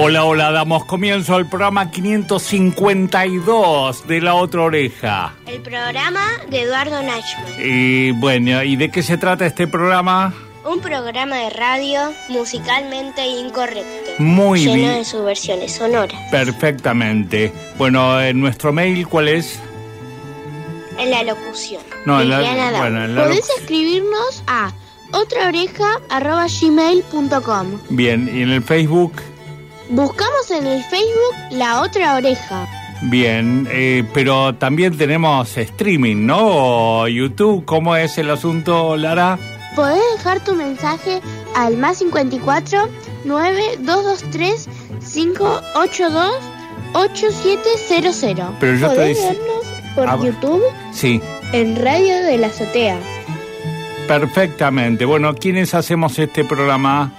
Hola, hola, damos comienzo al programa 552 de La Otra Oreja. el programa de Eduardo Nachman. Y bueno, ¿y de qué se trata este programa? Un programa de radio musicalmente incorrecto. Muy lleno bien. de subversiones sonoras. Perfectamente. Bueno, en nuestro mail, ¿cuál es? En la locución. No, en la, bueno, en la Podés escribirnos a otraoreja.gmail.com Bien, y en el Facebook, Buscamos en el Facebook La Otra Oreja. bien, eh, pero también tenemos streaming, ¿no? O YouTube, ¿cómo es el asunto, Lara? Podés dejar tu mensaje al más 54 9223 582 8700. Pero yo Podés estoy- vernos por Ah. YouTube Sí, en Radio de la Azotea. perfectamente. Bueno, ¿quiénes hacemos este programa?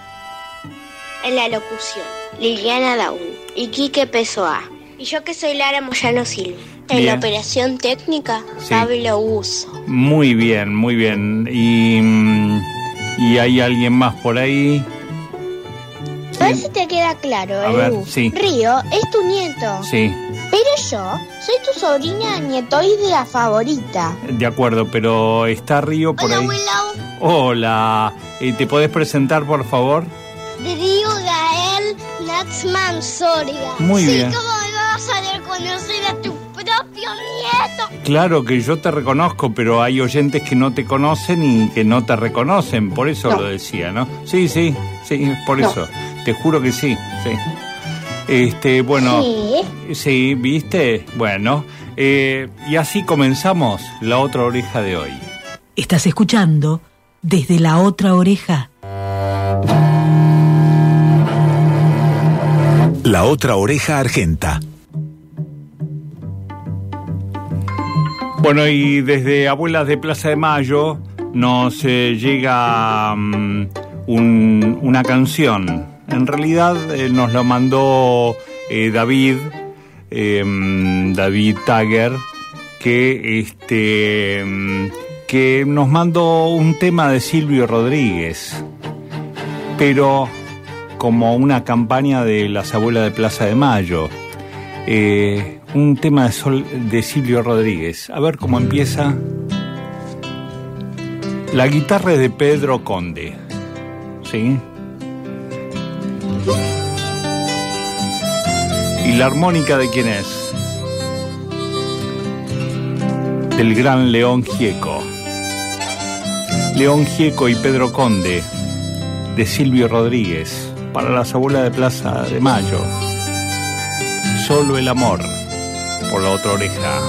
En la locución. Liliana Daun y Quique Pesoa. Y yo que soy Lara Moyano Silva. En Bien. la operación técnica, Sí. Pablo Uso. Muy bien, muy bien. Y, mm, y hay alguien más por ahí. A ver si te queda claro, A ver, Edu. sí. Río es tu nieto. Sí, Pero yo soy tu sobrina nietoidea favorita. de acuerdo, pero está Río por ahí. Hola, Eh, ¿te podés presentar, por favor? Río Gael Natsman Soria. Muy bien. ¿Cómo me vas a reconocer a tu propio nieto? Claro que yo te reconozco, pero hay oyentes que no te conocen y que no te reconocen, por eso lo decía, ¿no? Sí, sí, sí, por eso. Te juro que sí, sí. Este, bueno, sí, ¿viste? Bueno, eh, y así comenzamos la otra oreja de hoy. Estás escuchando desde la otra oreja. La otra oreja argenta. Bueno, y desde Abuelas de Plaza de Mayo nos eh, llega mm, un- una canción. En realidad eh, nos lo mandó eh, David, eh, mm, David Tagger, que, este, mm, que nos mandó un tema de Silvio Rodríguez, pero como una campaña de las Abuelas de Plaza de Mayo. Eh, un tema de, Sol- de Silvio Rodríguez. A ver cómo empieza. La guitarra es de Pedro Conde. ¿Sí? ¿Y la armónica de quién es? Del gran León Gieco. León Gieco y Pedro Conde, de Silvio Rodríguez, para las abuelas de Plaza de Mayo. Solo el amor, por la otra oreja.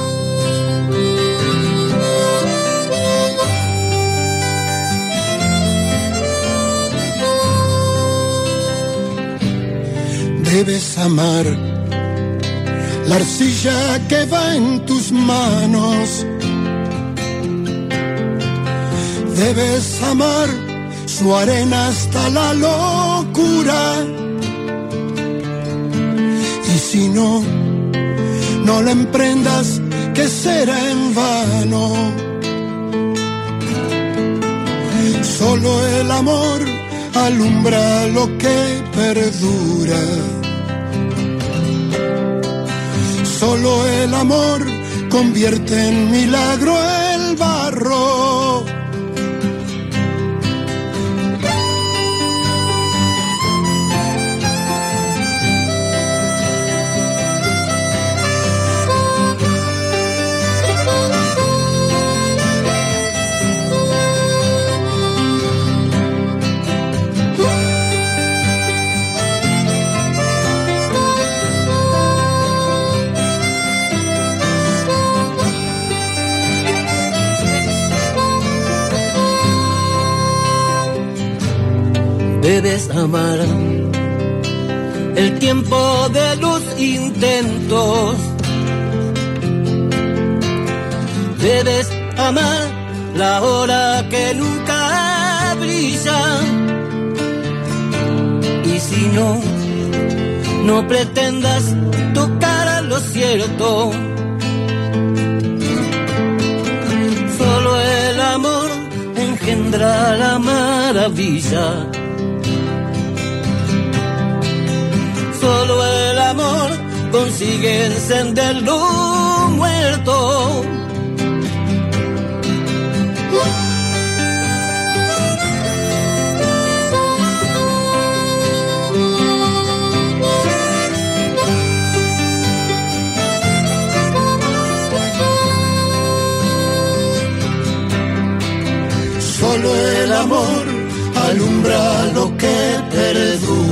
Debes amar la arcilla que va en tus manos. Debes amar su arena hasta la locura. Y si no, no la emprendas que será en vano. Solo el amor alumbra lo que perdura. Solo el amor convierte en milagro debes amar. El tiempo de los intentos. Debes amar la hora que nunca brilla. Y si no, no pretendas tocar a lo cierto. Solo el amor engendra la maravilla. Consigue encender muerto. Solo el amor alumbra lo que perdura.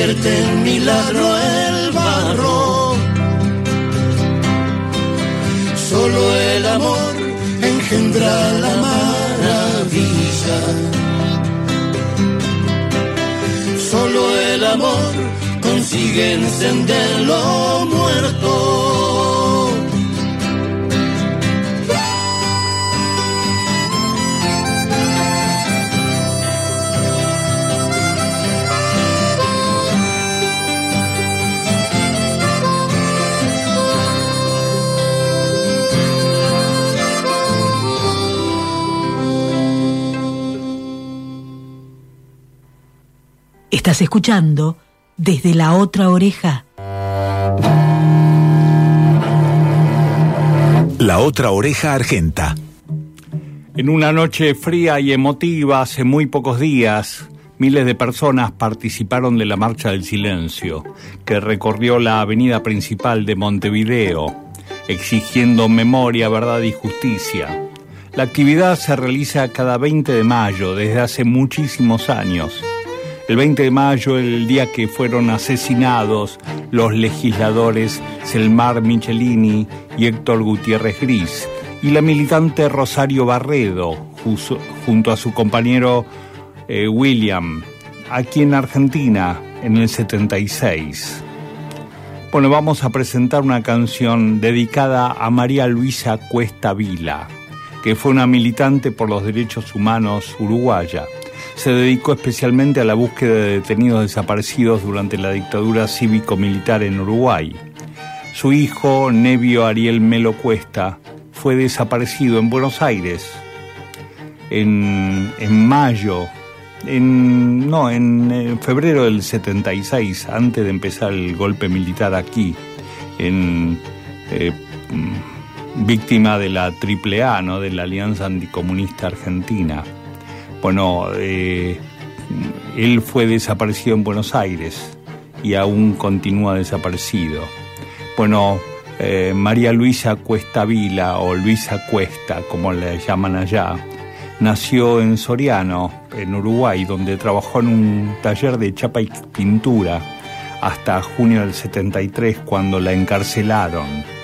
Convierte en milagro el barro. Solo el amor engendra la maravilla. Solo el amor consigue encender lo muerto. Estás escuchando desde la otra oreja. La otra oreja argenta. En una noche fría y emotiva hace muy pocos días, miles de personas participaron de la Marcha del Silencio, que recorrió la avenida principal de Montevideo, exigiendo memoria, verdad y justicia. La actividad se realiza cada 20 de mayo desde hace muchísimos años. El 20 de mayo, el día que fueron asesinados los legisladores Selmar Michelini y Héctor Gutiérrez Gris, y la militante Rosario Barredo, junto a su compañero eh, William, aquí en Argentina, en el 76. Bueno, vamos a presentar una canción dedicada a María Luisa Cuesta Vila, que fue una militante por los derechos humanos uruguaya se dedicó especialmente a la búsqueda de detenidos desaparecidos durante la dictadura cívico-militar en Uruguay. Su hijo, Nevio Ariel Melo Cuesta, fue desaparecido en Buenos Aires en, mayo, en, no, en, febrero del 76, antes de empezar el golpe militar aquí, en, eh, víctima de la AAA, ¿no? de la Alianza Anticomunista Argentina. Bueno, eh, él fue desaparecido en Buenos Aires y aún continúa desaparecido. Bueno, eh, María Luisa Cuesta Vila o Luisa Cuesta, como le llaman allá, nació en Soriano, en Uruguay, donde trabajó en un taller de chapa y pintura hasta junio del 73 cuando la encarcelaron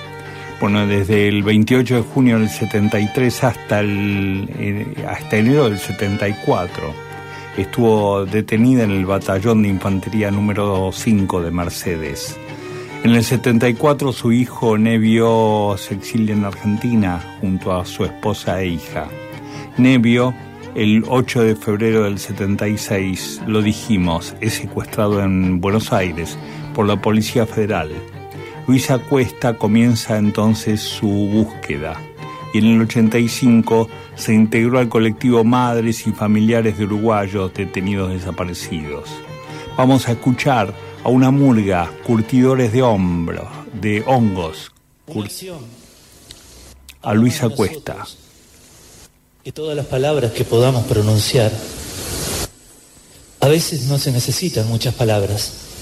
bueno, desde el 28 de junio del 73 hasta, el, eh, hasta enero del 74 estuvo detenida en el batallón de infantería número 5 de Mercedes. En el 74 su hijo Nevio se exilia en Argentina junto a su esposa e hija. Nevio el 8 de febrero del 76, lo dijimos, es secuestrado en Buenos Aires por la Policía Federal. Luisa Cuesta comienza entonces su búsqueda y en el 85 se integró al colectivo Madres y Familiares de Uruguayos Detenidos Desaparecidos. Vamos a escuchar a una murga, curtidores de hombros, de hongos, a Luisa Cuesta. Que todas las palabras que podamos pronunciar, a veces no se necesitan muchas palabras.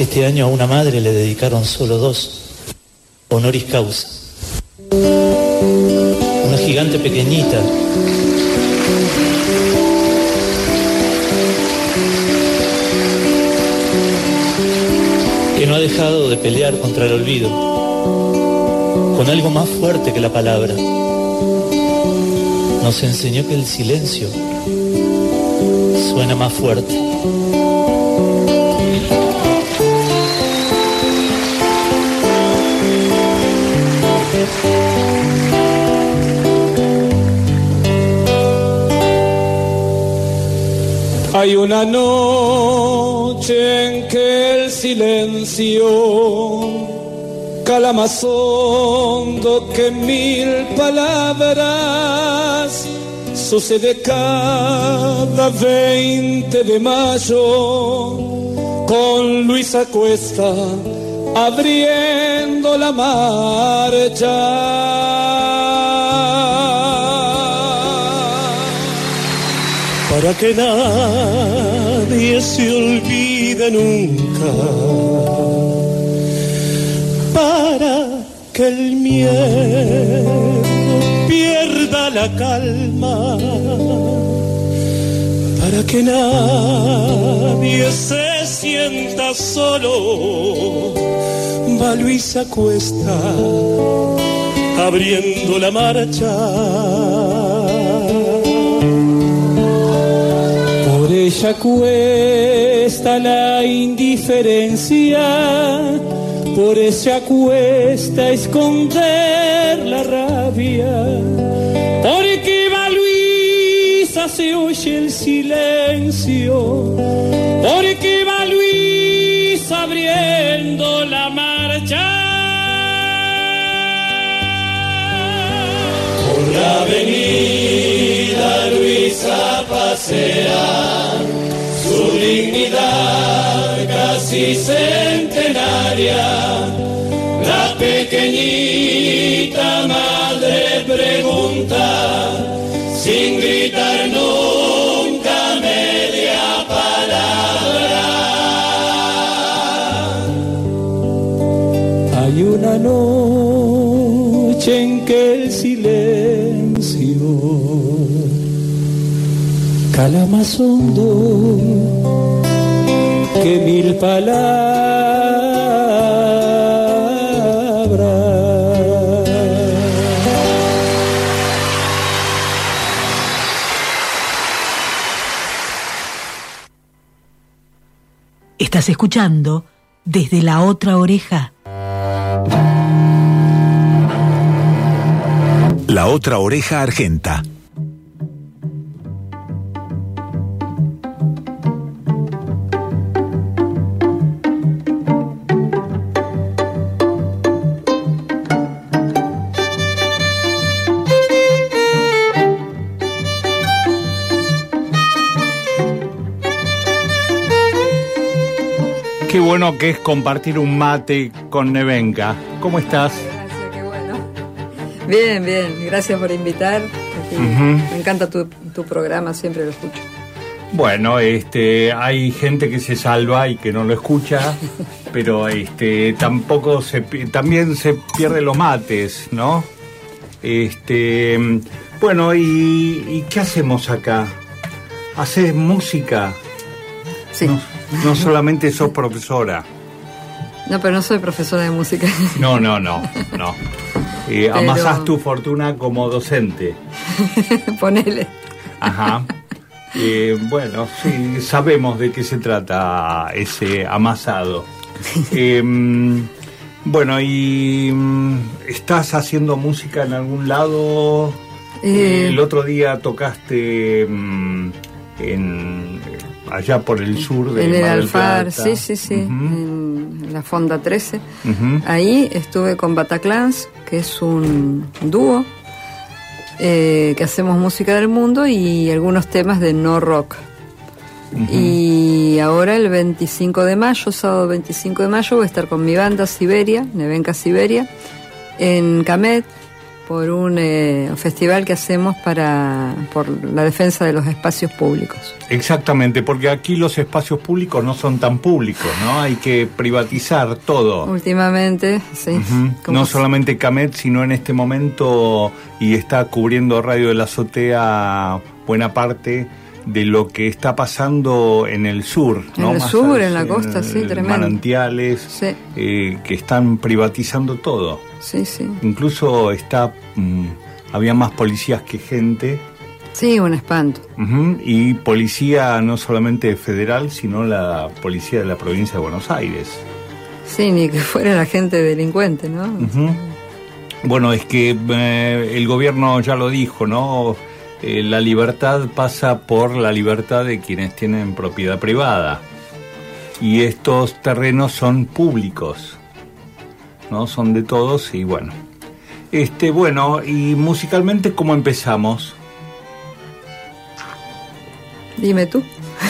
Este año a una madre le dedicaron solo dos, honoris causa. Una gigante pequeñita que no ha dejado de pelear contra el olvido, con algo más fuerte que la palabra. Nos enseñó que el silencio suena más fuerte. Hay una noche en que el silencio cala más hondo que mil palabras. Sucede cada 20 de mayo con Luisa Cuesta abriendo la marcha que nadie se olvide nunca, para que el miedo pierda la calma, para que nadie se sienta solo, va Luisa Cuesta abriendo la marcha. Ella cuesta la indiferencia, por ella cuesta esconder la rabia, porque va Luisa se oye el silencio, porque va Luisa abriendo la marcha. Por la avenida Luisa pasea dignidad casi centenaria. La pequeñita madre pregunta sin gritar nunca media palabra. Hay una noche en que el silencio cala más hondo que mil palabras. Estás escuchando desde la otra oreja. La otra oreja argenta. Qué bueno que es compartir un mate con Nevenka. ¿Cómo estás? Gracias, qué bueno. Bien, bien, gracias por invitar. Me encanta tu, tu programa, siempre lo escucho. Bueno, este, hay gente que se salva y que no lo escucha, pero este, tampoco se, también se pierden los mates, ¿no? Este, bueno, ¿y, y qué hacemos acá? ¿Haces música? Sí. No, no solamente sos profesora. No, pero no soy profesora de música. No, no, no, no. Eh, Pero- Amasás tu fortuna como docente. Ponele. Ajá. Eh, bueno, sí, sabemos de qué se trata ese amasado. Eh, bueno, ¿y mm, estás haciendo música en algún lado? Eh, el otro día tocaste mm, en allá por el sur de en el Mar del Alfar, Plata. sí, sí, sí, en la Fonda 13. Ujú. Ahí estuve con Bataclans, que es un dúo eh, que hacemos música del mundo y algunos temas de no rock. Y ahora el 25 de mayo, sábado 25 de mayo, voy a estar con mi banda Siberia, Nevenka Siberia, en Camet, por un eh, festival que hacemos para por la defensa de los espacios públicos. Exactamente, porque aquí los espacios públicos no son tan públicos, ¿no? Hay que privatizar todo. Últimamente, sí. No solamente Camet, sino en este momento, y está cubriendo Radio de la Azotea buena parte de lo que está pasando en el sur. En ¿no? el Más sur, al- en la costa, sí, tremendo. Manantiales, Sí. eh, que están privatizando todo. Sí, sí. Incluso está, mm, había más policías que gente. Sí, un espanto. Y policía no solamente federal, sino la policía de la provincia de Buenos Aires. Sí, ni que fuera la gente delincuente, ¿no? Bueno, es que eh, el gobierno ya lo dijo, ¿no? Eh, la libertad pasa por la libertad de quienes tienen propiedad privada. Y estos terrenos son públicos, ¿no? Son de todos y bueno. Este, bueno, y musicalmente, ¿cómo empezamos? Dime tú,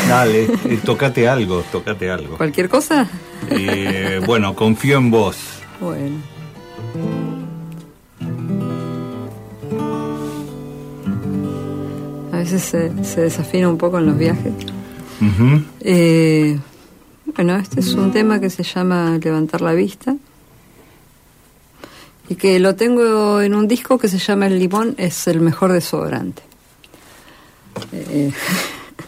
Dale, eh, tocate algo, tocate algo. ¿cualquier cosa? Eh, bueno, confío en vos. Bueno. Veces se, se desafina un poco en los viajes. Eh, bueno, este es un tema que se llama Levantar la vista. Y que lo tengo en un disco que se llama El limón es el mejor desodorante. Eh,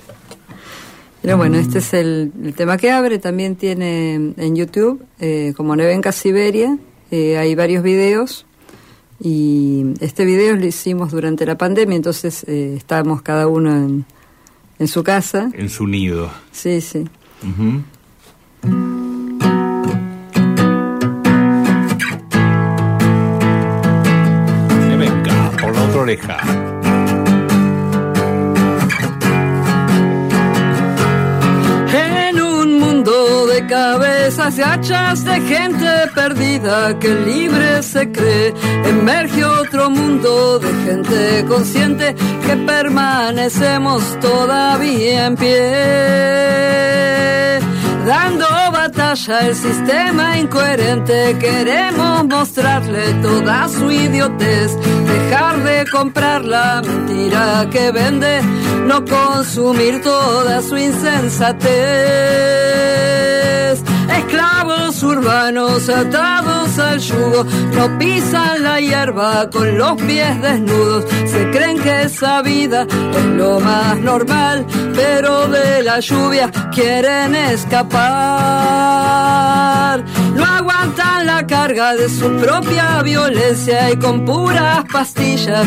pero bueno, este es el, el tema que abre. También tiene en YouTube, eh, como Nevenka Siberia, eh, hay varios videos. Y este video lo hicimos durante la pandemia, entonces eh, estábamos cada uno en, en su casa. En su nido. Sí, sí. La otra oreja. Cabezas y hachas de gente perdida que libre se cree, emerge otro mundo de gente consciente que permanecemos todavía en pie. Dando batalla al sistema incoherente, queremos mostrarle toda su idiotez, dejar de comprar la mentira que vende, no consumir toda su insensatez. è claro. Urbanos atados al yugo, no pisan la hierba con los pies desnudos, se creen que esa vida es lo más normal, pero de la lluvia quieren escapar. No aguantan la carga de su propia violencia y con puras pastillas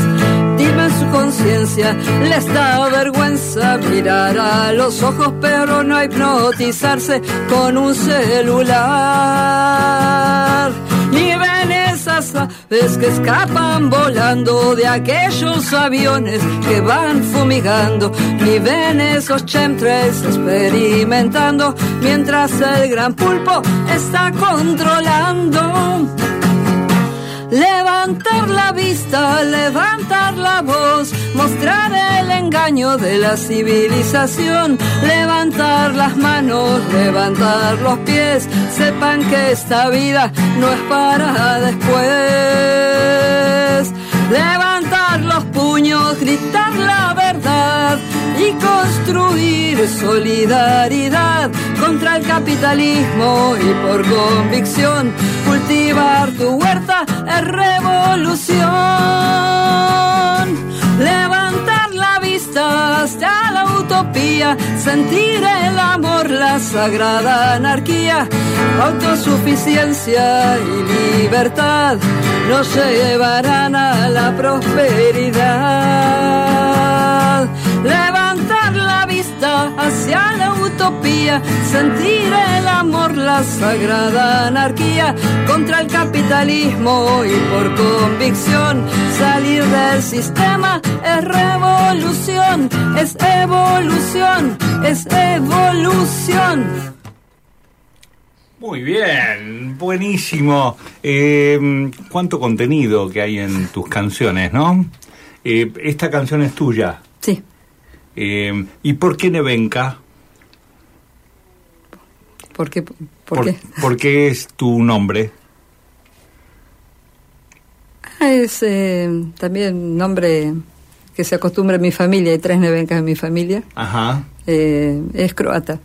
timen su conciencia. Les da vergüenza mirar a los ojos, pero no hipnotizarse con un celular. Ni ven esas aves que escapan volando de aquellos aviones que van fumigando. Ni ven esos chemtrails experimentando mientras el gran pulpo está controlando. Levantar la vista, levantar la voz, mostrar el engaño de la civilización, levantar las manos, levantar los pies, sepan que esta vida no es para después. Levantar los puños, gritar la verdad y construir solidaridad contra el capitalismo y por convicción cultivar tu huerta es revolución. Levantar la vista hasta la utopía, sentir el amor, la sagrada anarquía, autosuficiencia y libertad nos llevarán a la prosperidad. Hacia la utopía, sentir el amor, la sagrada anarquía, contra el capitalismo y por convicción, salir del sistema es revolución, es evolución, es evolución. Muy bien, buenísimo. Eh, ¿Cuánto contenido que hay en tus canciones, no? Eh, esta canción es tuya. Sí. Eh, ¿Y por qué Nevenka? ¿Por qué? ¿Por, qué? ¿Por qué es tu nombre? Ah, es eh, también nombre que se acostumbra en mi familia. Hay tres Nevencas en mi familia. Ajá. Eh, es croata.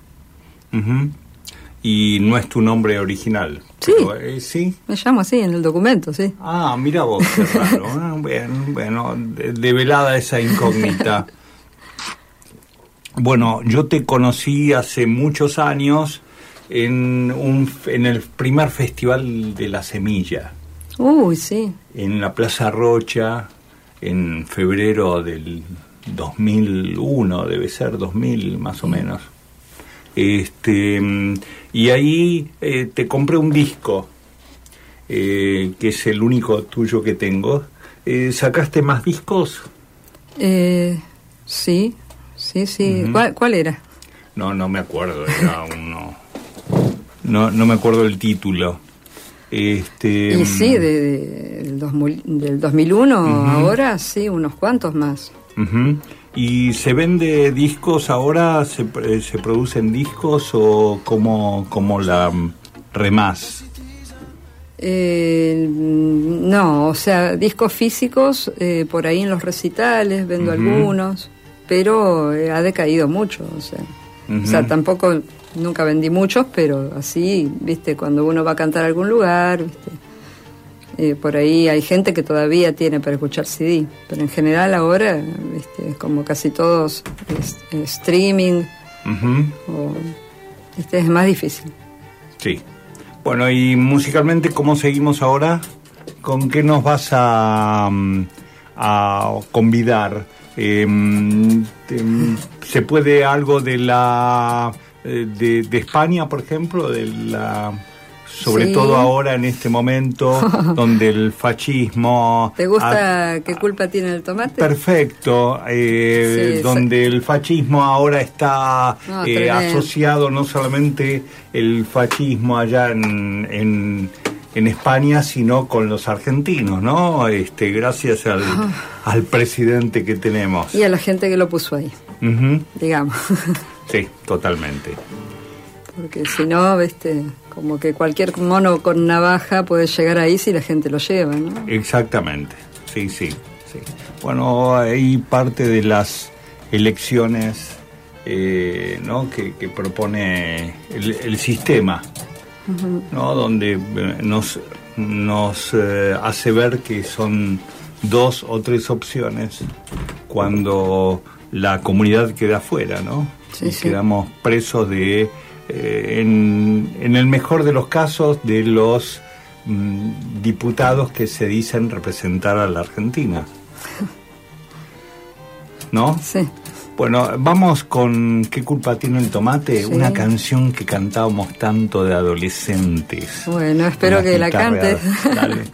Y no es tu nombre original. Sí. Pero, eh, sí. Me llamo así en el documento, sí. Ah, mira vos, qué raro. Ah, bueno, bueno, de- develada esa incógnita. Bueno, yo te conocí hace muchos años en, un, en el primer festival de la semilla, Uy, sí. en la Plaza Rocha, en febrero del 2001, debe ser 2000 más o menos. Este, y ahí eh, te compré un disco, eh, que es el único tuyo que tengo. Eh, ¿Sacaste más discos? Eh, sí, sí. ¿Cuál, cuál era? No, no me acuerdo, era uno. No, no me acuerdo el título. Este, y sí, de, de- del, 2000 del 2001 Ujú. ahora, sí, unos cuantos más. ¿Y se vende discos ahora? ¿Se, eh, se producen discos o como, como la mm, remás? Eh, no, o sea, discos físicos, eh, por ahí en los recitales vendo algunos, pero eh, ha decaído mucho, o sea, o sea, tampoco, nunca vendí muchos, pero así, viste, cuando uno va a cantar a algún lugar, viste, eh, por ahí hay gente que todavía tiene para escuchar CD, pero en general ahora, viste, como casi todos, es- es streaming, o, viste, es más difícil. Sí. Bueno, y musicalmente, ¿cómo seguimos ahora? ¿Con qué nos vas a, mm, a convidar? Em, ¿Se puede algo de la eh, de, de España, por ejemplo? De la, sobre Sí. todo ahora en este momento donde el fascismo... ¿Te gusta qué culpa tiene el tomate? Perfecto, eh, Sí, donde el fascismo ahora está No, eh, asociado no solamente el fascismo allá en, en, en España, sino con los argentinos, ¿no? Este, gracias al, al presidente que tenemos. Y a la gente que lo puso ahí, digamos. Sí, totalmente. Porque si no, viste, como que cualquier mono con navaja puede llegar ahí si la gente lo lleva, ¿no? Exactamente, sí, sí, sí. Bueno, hay parte de las elecciones eh, ¿no? que, que propone el, el sistema, ¿no? donde eh, nos, nos eh, hace ver que son dos o tres opciones cuando la comunidad queda afuera, ¿no? Sí, y sí. quedamos presos de, eh, en, en el mejor de los casos, de los mm, diputados que se dicen representar a la Argentina. ¿No? Sí. Bueno, vamos con ¿Qué culpa tiene el tomate? Sí. Una canción que cantábamos tanto de adolescentes. Bueno, espero que la cantes. Dale.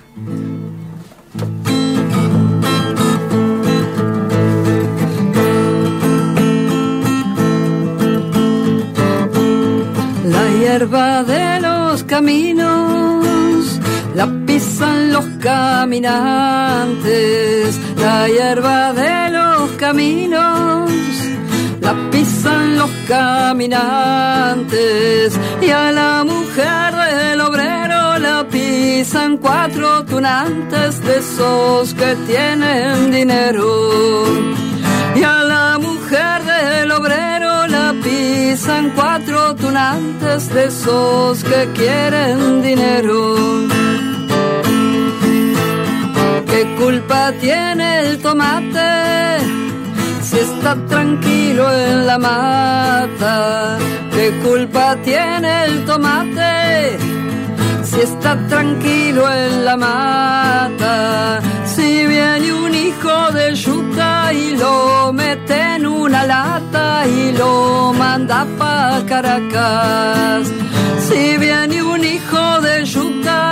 La hierba de los caminos pisan los caminantes. La hierba de los caminos la pisan los caminantes. Y a la mujer del obrero la pisan cuatro tunantes de esos que tienen dinero. Y a la mujer del obrero la pisan cuatro tunantes de esos que quieren dinero. Culpa tiene el tomate si está tranquilo en la mata? ¿Qué culpa tiene el tomate si está tranquilo en la mata? Si viene un hijo de yuca y lo mete en una lata y lo manda pa' Caracas. Si viene un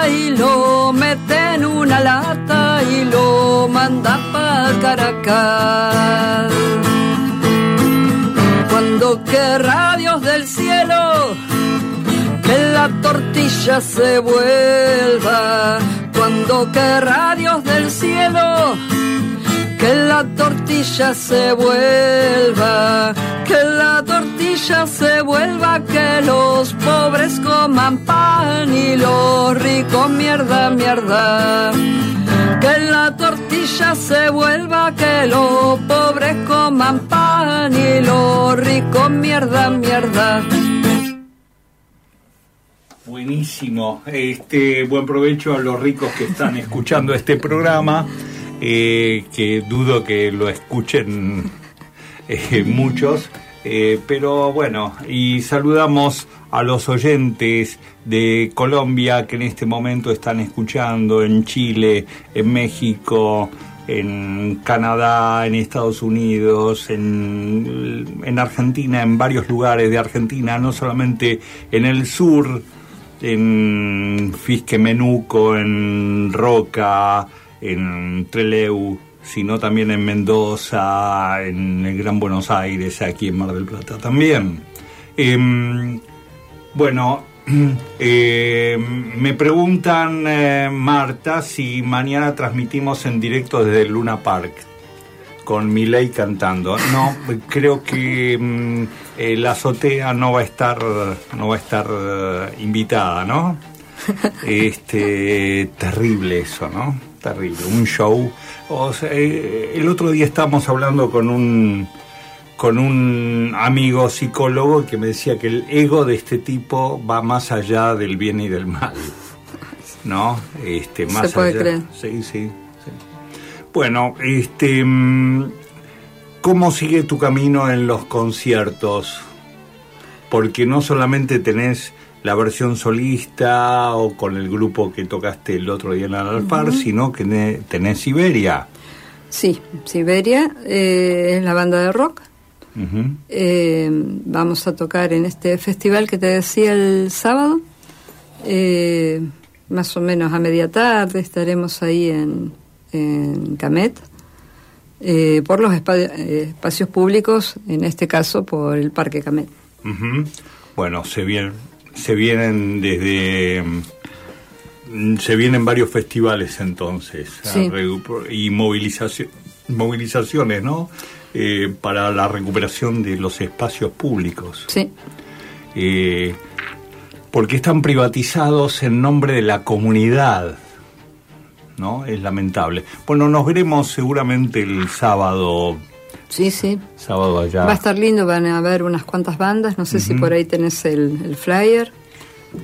y lo mete en una lata y lo manda pa' Caracas. Cuando querrá Dios del cielo que la tortilla se vuelva. Cuando querrá Dios del cielo que la tortilla se vuelva, que la tortilla se vuelva, que los pobres coman pan y los ricos mierda, mierda. Que la tortilla se vuelva, que los pobres coman pan y los ricos mierda, mierda. Buenísimo. Este, buen provecho a los ricos que están escuchando este programa, eh, que dudo que lo escuchen eh, muchos, eh, pero bueno, y saludamos a los oyentes de Colombia que en este momento están escuchando en Chile, en México, en Canadá, en Estados Unidos, en, en Argentina, en varios lugares de Argentina, no solamente en el sur, en Fisque Menuco, en Roca, en Treleu, sino también en Mendoza, en el Gran Buenos Aires, aquí en Mar del Plata también. Em, bueno, eh, me preguntan, eh, Marta, si mañana transmitimos en directo desde el Luna Park con Miley cantando. No, creo que mm, eh, la azotea no va a estar, no va a estar eh, invitada, ¿no? Este, terrible eso, ¿no? Terrible, un show. O sea, eh, el otro día estábamos hablando con un con un amigo psicólogo que me decía que el ego de este tipo va más allá del bien y del mal. ¿No? Este, más Se puede allá. creer. Sí, sí, sí. Bueno, este mm, ¿cómo sigue tu camino en los conciertos? Porque no solamente tenés la versión solista o con el grupo que tocaste el otro día en el Alfar, Ujú. sino que tenés Siberia. Sí, Siberia eh, es la banda de rock. Eh, vamos a tocar en este festival que te decía el sábado. Eh, más o menos a media tarde estaremos ahí en, en Camet. eh, por los espa- eh, espacios públicos, en este caso por el Parque Camet. Bueno, se vienen, se vienen desde mm, se vienen varios festivales entonces Sí. y movilización, movilizaciones, ¿no? Eh, para la recuperación de los espacios públicos. Sí. Eh, porque están privatizados en nombre de la comunidad, ¿no? Es lamentable. Bueno, nos veremos seguramente el sábado, Sí, sí. sábado allá. Va a estar lindo, van a haber unas cuantas bandas. No sé si por ahí tenés el, el flyer.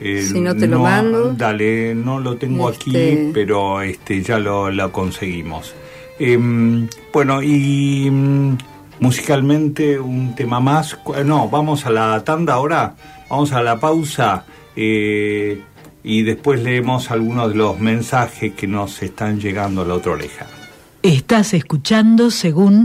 Eh, Si no te lo mando. Dale, no lo tengo aquí, Este- pero este ya lo, lo conseguimos. Em, bueno, y mm, musicalmente un tema más. No, vamos a la tanda ahora, vamos a la pausa eh, y después leemos algunos de los mensajes que nos están llegando a la otra oreja. Estás escuchando según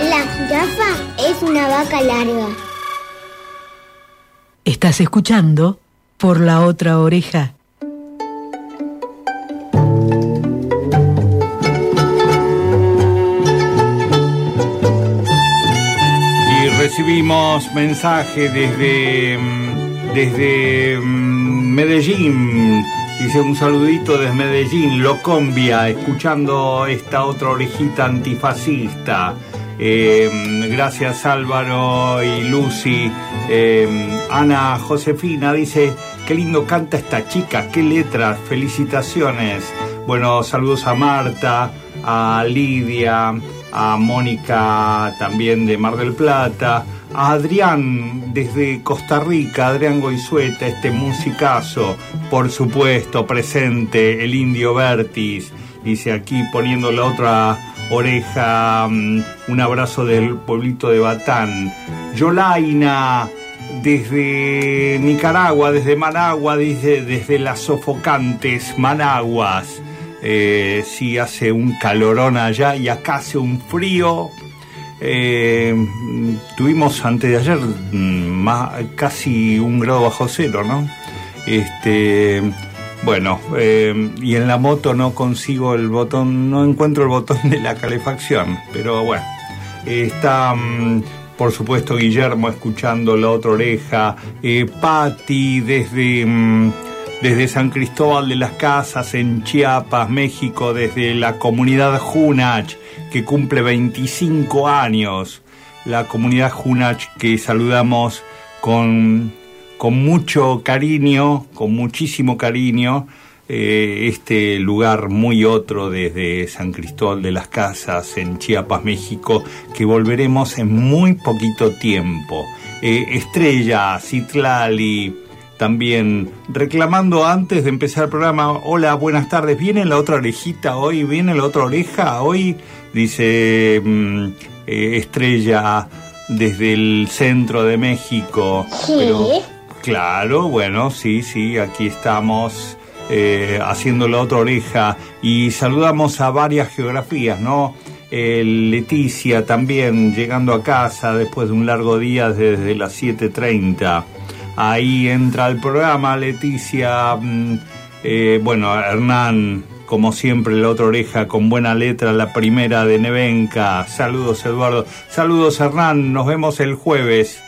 La jirafa es una vaca larga. Estás escuchando por la otra oreja. Y recibimos mensaje desde, mm, desde mm, Medellín. Dice un saludito desde Medellín, Locombia, escuchando esta otra orejita antifascista. Eh, gracias Álvaro y Lucy. Eh, Ana Josefina dice, qué lindo canta esta chica, qué letras, felicitaciones. Bueno, saludos a Marta, a Lidia, a Mónica también de Mar del Plata, a Adrián desde Costa Rica, Adrián Goizueta, este musicazo, por supuesto, presente, el indio Vertis, dice aquí poniendo la otra oreja, mm, un abrazo del pueblito de Batán, Yolaina, desde Nicaragua, desde Managua, desde, desde las sofocantes Managuas. Eh, sí hace un calorón allá y acá hace un frío. Eh, tuvimos antes de ayer mm, casi un grado bajo cero, ¿no? Este, bueno, eh, y en la moto no consigo el botón, no encuentro el botón de la calefacción, pero bueno, está... Mm, por supuesto Guillermo escuchando la otra oreja, eh, Patti desde, mm, desde San Cristóbal de las Casas en Chiapas, México, desde la comunidad Junach que cumple 25 años, la comunidad Junach que saludamos con, con mucho cariño, con muchísimo cariño eh, este lugar muy otro desde San Cristóbal de las Casas en Chiapas, México, que volveremos en muy poquito tiempo. Eh, Estrella, Citlali, también reclamando antes de empezar el programa, hola, buenas tardes, ¿viene la otra orejita hoy? ¿Viene la otra oreja hoy? Dice mm, eh, Estrella desde el centro de México. Sí. Claro, bueno, sí, sí, aquí estamos eh, haciendo la otra oreja y saludamos a varias geografías, ¿no? Leticia también llegando a casa después de un largo día desde las 7.30. Ahí entra el programa Leticia, mm, eh, bueno, Hernán, como siempre, la otra oreja con buena letra, la primera de Nevenca. Saludos Eduardo, saludos Hernán, nos vemos el jueves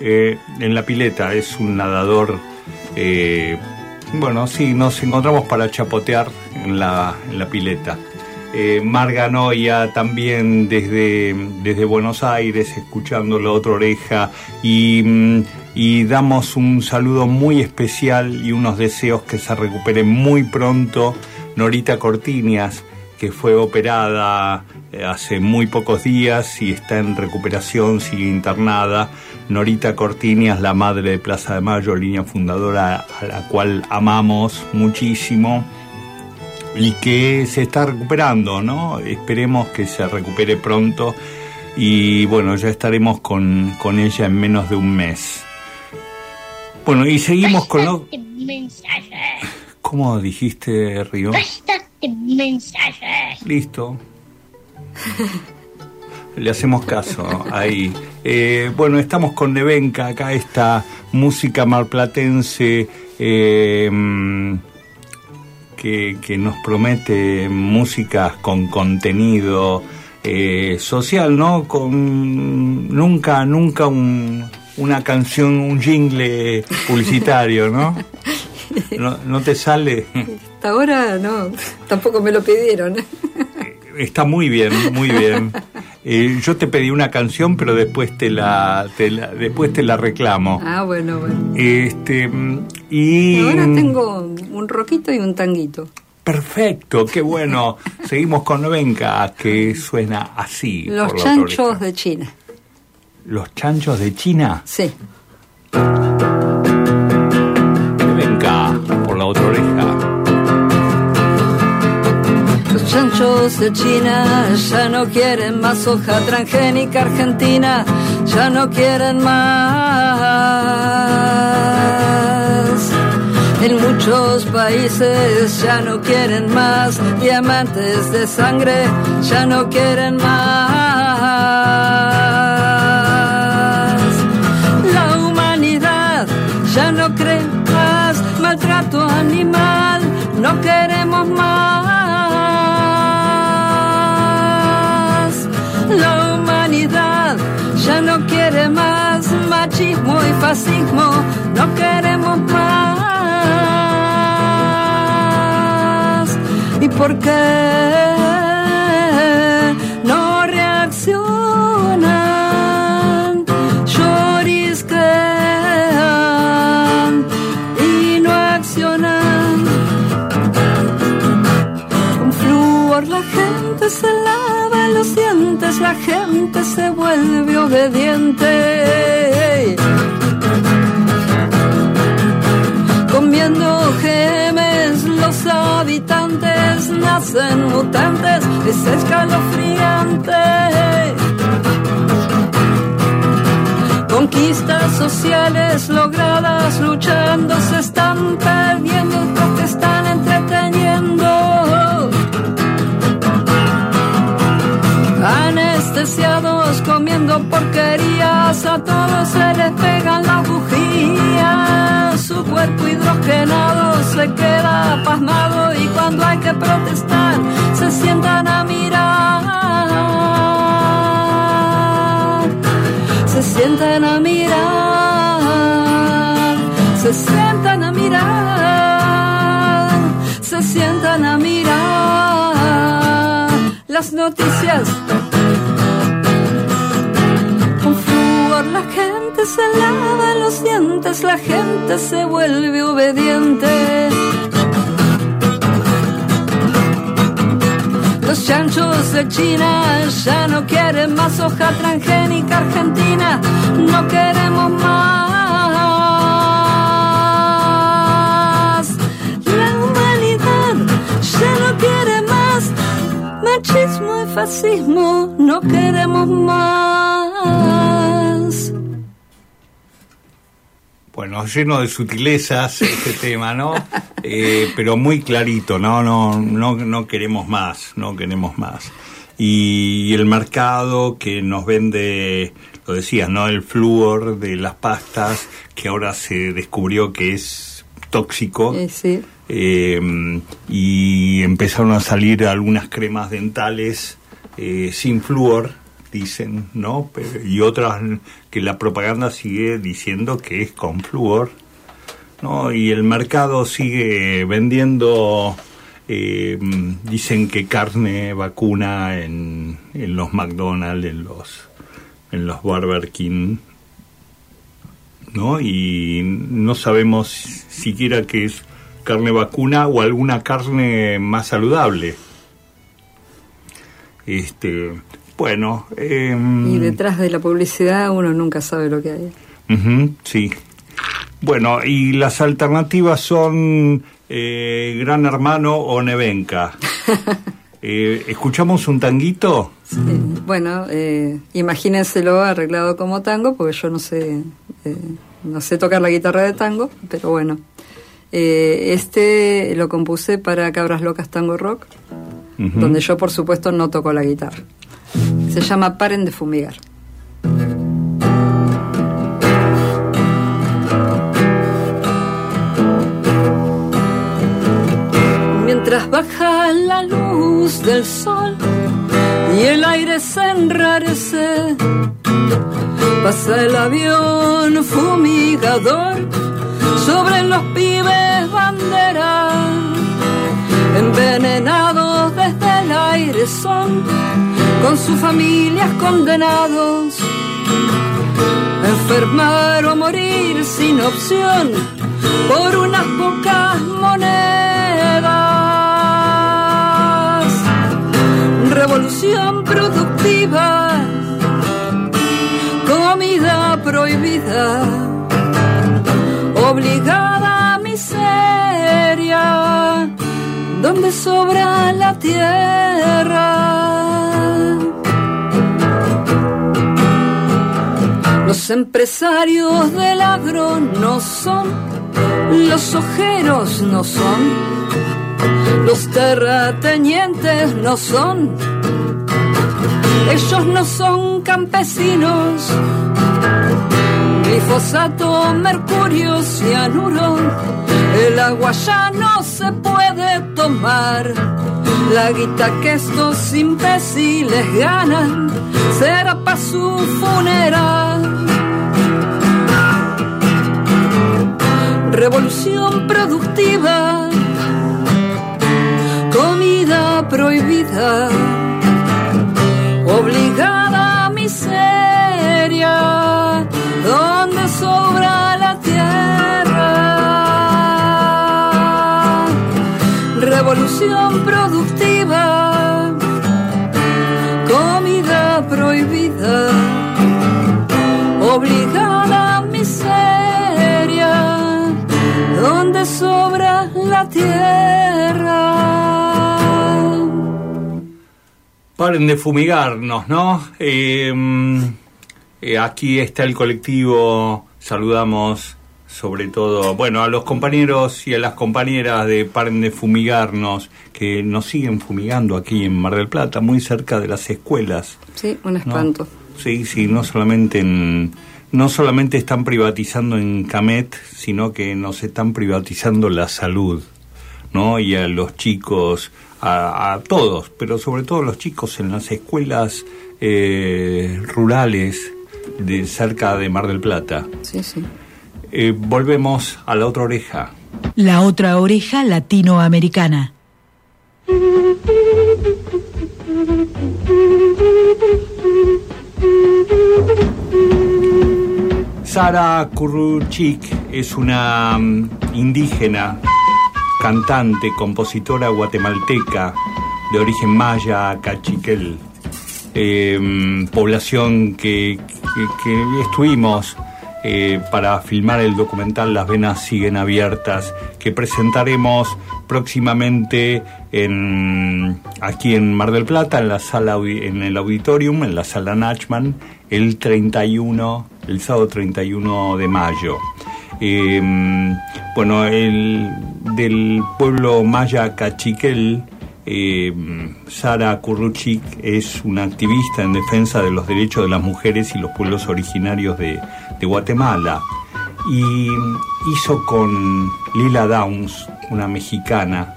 eh, en la pileta, es un nadador bueno, sí, nos encontramos para chapotear en la, pileta. Eh, Marganoia también desde, desde Buenos Aires, escuchando la otra oreja. Y, mm, y damos un saludo muy especial y unos deseos que se recuperen muy pronto. Norita Cortinias, que fue operada eh, hace muy pocos días y está en recuperación, sigue internada. Norita Cortinias, la madre de Plaza de Mayo, línea fundadora a la cual amamos muchísimo y que se está recuperando, ¿no? Esperemos que se recupere pronto y bueno, ya estaremos con, con ella en menos de un mes. Bueno, y seguimos con lo... ¿Cómo dijiste, Río? Listo. Le hacemos caso ahí. Eh, bueno, estamos con Nevenka, acá esta música marplatense eh, que, nos promete músicas con contenido eh, social, ¿no? Con nunca, nunca una canción, un jingle publicitario, ¿no? ¿No, no te sale? Hasta ahora no, tampoco me lo pidieron está muy bien, muy bien. Eh, yo te pedí una canción, pero después te la, después te la reclamo. Ah, bueno, bueno. Este y ahora tengo un roquito y un tanguito. Perfecto, qué bueno. Seguimos con Novenca, que suena así. Los chanchos de China. ¿Los chanchos de China? Sí. Chanchos de China ya no quieren más hoja transgénica argentina, ya no quieren más. En muchos países ya no quieren más diamantes de sangre, ya no quieren más. La humanidad ya no cree más maltrato animal, no queremos más. No quiere más machismo y fascismo, no queremos más. ¿Y por qué no reaccionan? Llorisquean y no accionan. Con flúor la gente se lava lo siente sientes, la gente se vuelve obediente. Comiendo gemes, los habitantes nacen mutantes, es escalofriante. Conquistas sociales logradas luchando se están perdiendo, otros te Anestesiados comiendo porquerías, a todos se les pegan las bujías. Su cuerpo hidrogenado se queda pasmado y cuando hay que protestar se sientan a mirar. Se sientan a mirar, se sientan a mirar, se sientan a mirar las noticias. Gente se lava los dientes, la gente se vuelve obediente. Los chanchos de China ya no quieren más hoja transgénica argentina, no queremos más. La humanidad ya no quiere más machismo y fascismo, no queremos más. Bueno, lleno de sutilezas este tema, ¿no? Eh, pero muy clarito, ¿no? No, no, no queremos más, no queremos más. Y el mercado que nos vende, lo decías, ¿no? El flúor de las pastas, que ahora se descubrió que es tóxico. Eh, sí. Eh, y empezaron a salir algunas cremas dentales eh, sin flúor, dicen, ¿no? Pero- y otras que la propaganda sigue diciendo que es con flúor, ¿no? Y el mercado sigue vendiendo, eh, dicen que carne vacuna en, en los McDonald's, en los, en los Burger King, ¿no? Y no sabemos siquiera que es carne vacuna o alguna carne más saludable. Este, bueno, em, Y detrás de la publicidad uno nunca sabe lo que hay. sí. Bueno, y las alternativas son eh, Gran Hermano o Nevenka. Eh, ¿Escuchamos un tanguito? Sí. Bueno, eh, imagínenselo arreglado como tango, porque yo no sé, eh, no sé tocar la guitarra de tango, pero bueno. Eh, este lo compuse para Cabras Locas Tango Rock, Donde yo por supuesto no toco la guitarra. Se llama Paren de fumigar. Mientras baja la luz del sol y el aire se enrarece, pasa el avión fumigador sobre los pibes bandera, envenenados desde el aire son con sus familias condenados a enfermar o morir sin opción por unas pocas monedas. Revolución productiva, comida prohibida, obligada miseria, donde sobra la tierra. Los empresarios del agro no son, los ojeros no son, los terratenientes no son, ellos no son campesinos. Glifosato, mercurio, cianuro, el agua ya no se puede tomar. La guita que estos imbéciles ganan será para su funeral. Revolución productiva, comida prohibida, obligada miseria, productiva, comida prohibida, obligada miseria, donde sobra la tierra. Paren de fumigarnos, ¿no? Eh, mm, eh, aquí está el colectivo, saludamos sobre todo, bueno, a los compañeros y a las compañeras de Paren de Fumigarnos, que nos siguen fumigando aquí en Mar del Plata, muy cerca de las escuelas. Sí, un espanto. Sí, sí, no solamente en, no solamente están privatizando en Camet, sino que nos están privatizando la salud, ¿no? Y a los chicos, a, a todos, pero sobre todo a los chicos en las escuelas eh, rurales de cerca de Mar del Plata. Sí, sí. Eh, volvemos a la otra oreja. La otra oreja latinoamericana. Sara Kuruchik es una mm, indígena, cantante, compositora guatemalteca de origen maya, cachiquel, eh, mm, población que, que- que estuvimos eh, para filmar el documental Las Venas Siguen Abiertas, que presentaremos próximamente en, aquí en Mar del Plata, en la sala en el auditorium, en la sala Nachman, el 31, el sábado 31 de mayo. Eh, bueno, el del pueblo maya Cachiquel, eh, Sara Kurruchik es una activista en defensa de los derechos de las mujeres y los pueblos originarios de, de Guatemala. Y hizo con Lila Downs, una mexicana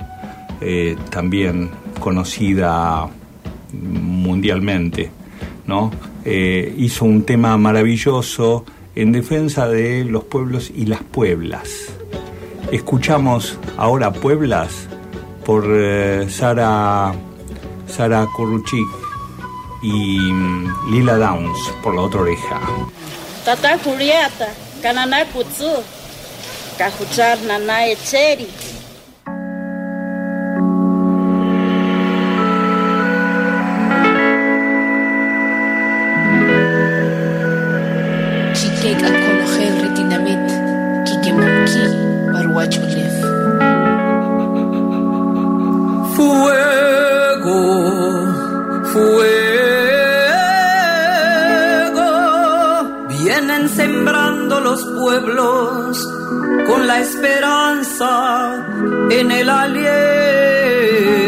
eh, también conocida mundialmente, ¿no? Eh, hizo un tema maravilloso en defensa de los pueblos y las pueblas. Escuchamos ahora Pueblas por eh, Sara, Sara Kuruchik y mm, Lila Downs por la otra oreja. Tata Julieta, Cananay Putsu, Cajuchar Nanay Cheri. Chiquek alcohologel retinamit, kikemamki, barhuachulef. Sembrando los pueblos con la esperanza en el aliento.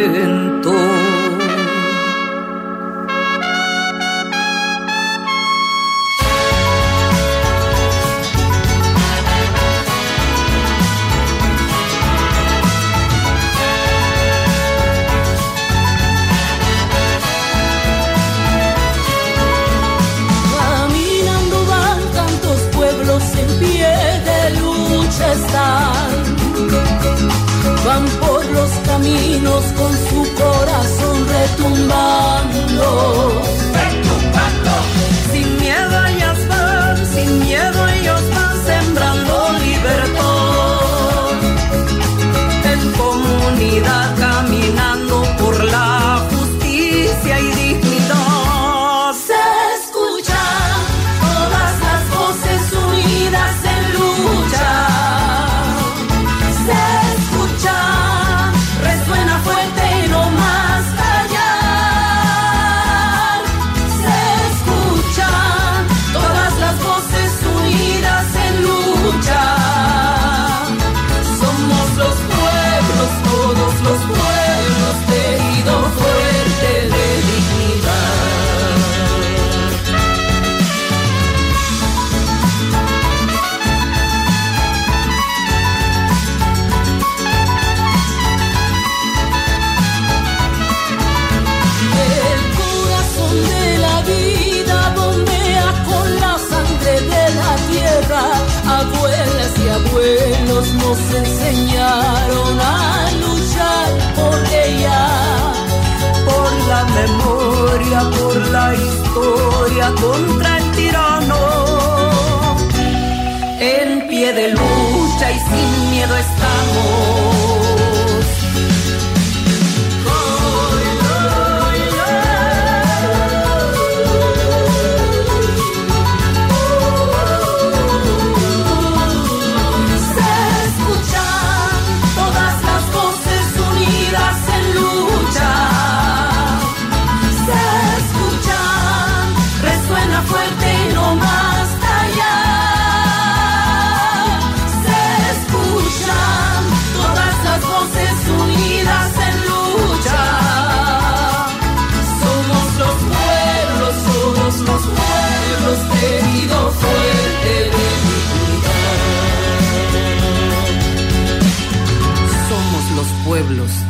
Van por los caminos con su corazón retumbando.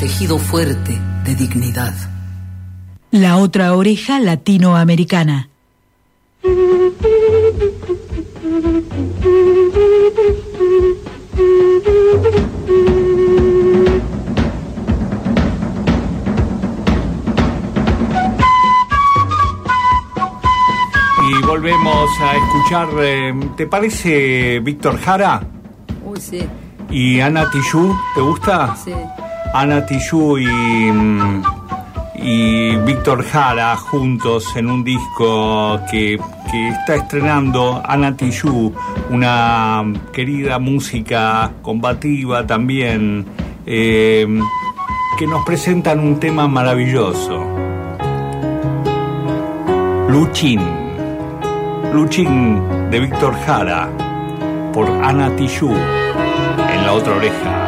tejido fuerte de dignidad. La otra oreja latinoamericana. Y volvemos a escuchar, em, ¿te parece Víctor Jara? Uy, sí. ¿Y Ana Tijoux, te gusta? Sí. Ana Tijoux y, mm, y Víctor Jara juntos en un disco que, que está estrenando Ana Tijoux, una querida música combativa también, em, que nos presentan un tema maravilloso. Luchín. Luchín de Víctor Jara por Ana Tijoux en la otra oreja.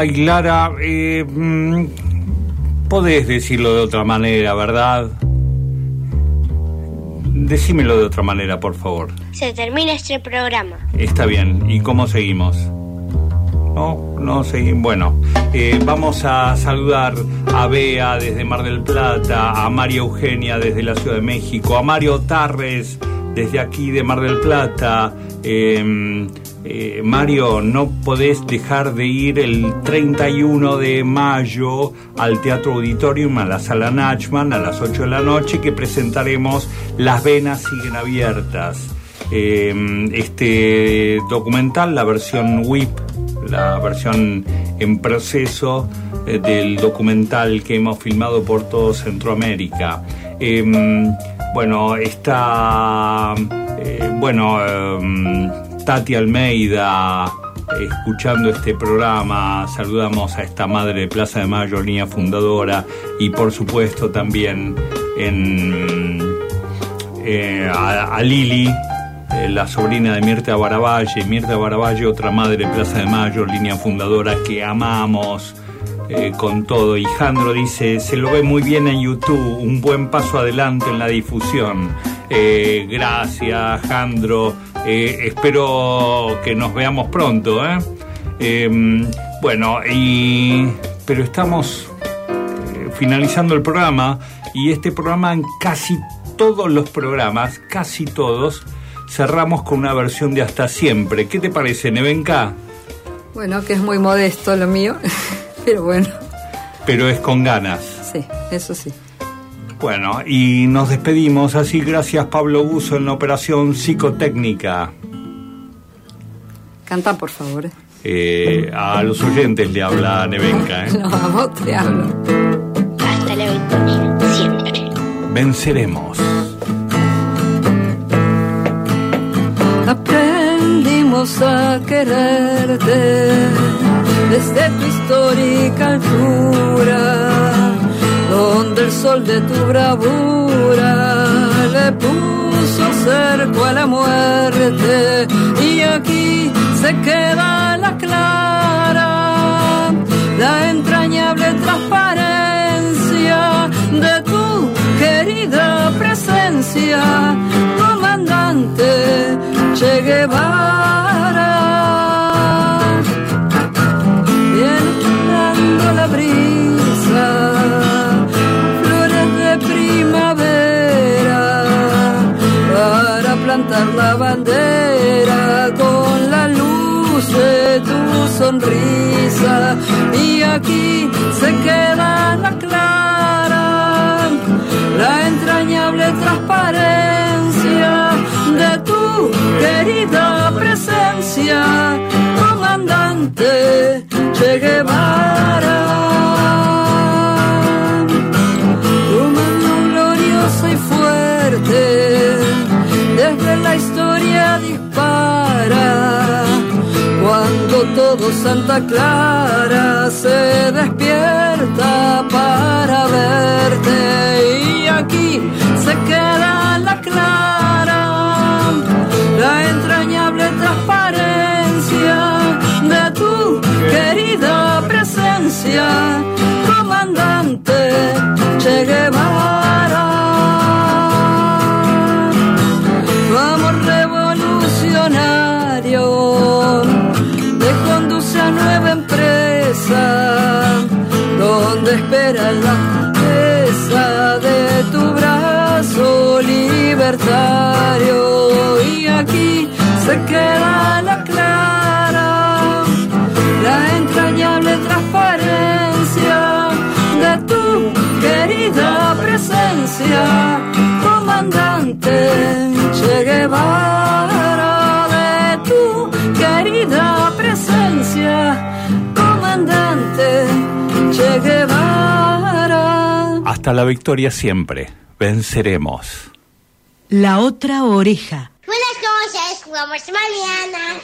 Ay, Clara, eh, mm, podés decirlo de otra manera, ¿verdad? Decímelo de otra manera, por favor. Se termina este programa. Está bien. ¿Y cómo seguimos? No, no seguimos. Bueno, eh, vamos a saludar a Bea desde Mar del Plata, a María Eugenia desde la Ciudad de México, a Mario Tarres desde aquí de Mar del Plata. Eh, eh, Mario, no podés dejar de ir el 31 de mayo al Teatro Auditorium, a la Sala Nachman, a las 8 de la noche, que presentaremos Las Venas Siguen Abiertas. Eh, este documental, la versión WIP, la versión en proceso eh, del documental que hemos filmado por todo Centroamérica. Bueno, está, bueno, em, Tati Almeida escuchando este programa, saludamos a esta madre de Plaza de Mayo, línea fundadora, y por supuesto también eh, a, a Lili, eh, la sobrina de Mirta Baravalle, Mirta Baravalle, otra madre de Plaza de Mayo, línea fundadora que amamos eh, con todo. Y Jandro dice, se lo ve muy bien en YouTube, un buen paso adelante en la difusión. Gracias, Jandro. Eh, espero que nos veamos pronto. ¿eh? Em, bueno, y, pero estamos eh, finalizando el programa y este programa en casi todos los programas, casi todos, cerramos con una versión de Hasta Siempre. ¿Qué te parece, Nevenka? Bueno, que es muy modesto lo mío, pero bueno, Pero es con ganas. sí, eso sí. Bueno, y nos despedimos así. Gracias, Pablo Buzo, en la operación psicotécnica. Canta, por favor. Eh, a los oyentes le habla Nevenka. ¿eh? No, a vos te hablo. Hasta la victoria, siempre. Venceremos. Aprendimos a quererte desde tu histórica altura, donde el sol de tu bravura le puso cerco a la muerte y aquí se queda la clara, la entrañable transparencia de tu querida presencia, comandante Che Guevara. La bandera con la luz de tu sonrisa. Y aquí se queda la clara, la entrañable transparencia de tu querida presencia, comandante Che Guevara. Y fuerte, desde la historia dispara. Cuando todo Santa Clara se despierta para verte y aquí se queda la clara, la entrañable transparencia de tu querida presencia, comandante Che Guevara. Donde espera la pesa de tu brazo libertario. Y aquí se queda la clara, la entrañable transparencia de tu querida presencia, comandante Che Guevara, de tu querida presencia, comandante Che Guevara. Hasta la victoria siempre. Venceremos. La otra oreja. Buenas noches, jugamos mañana.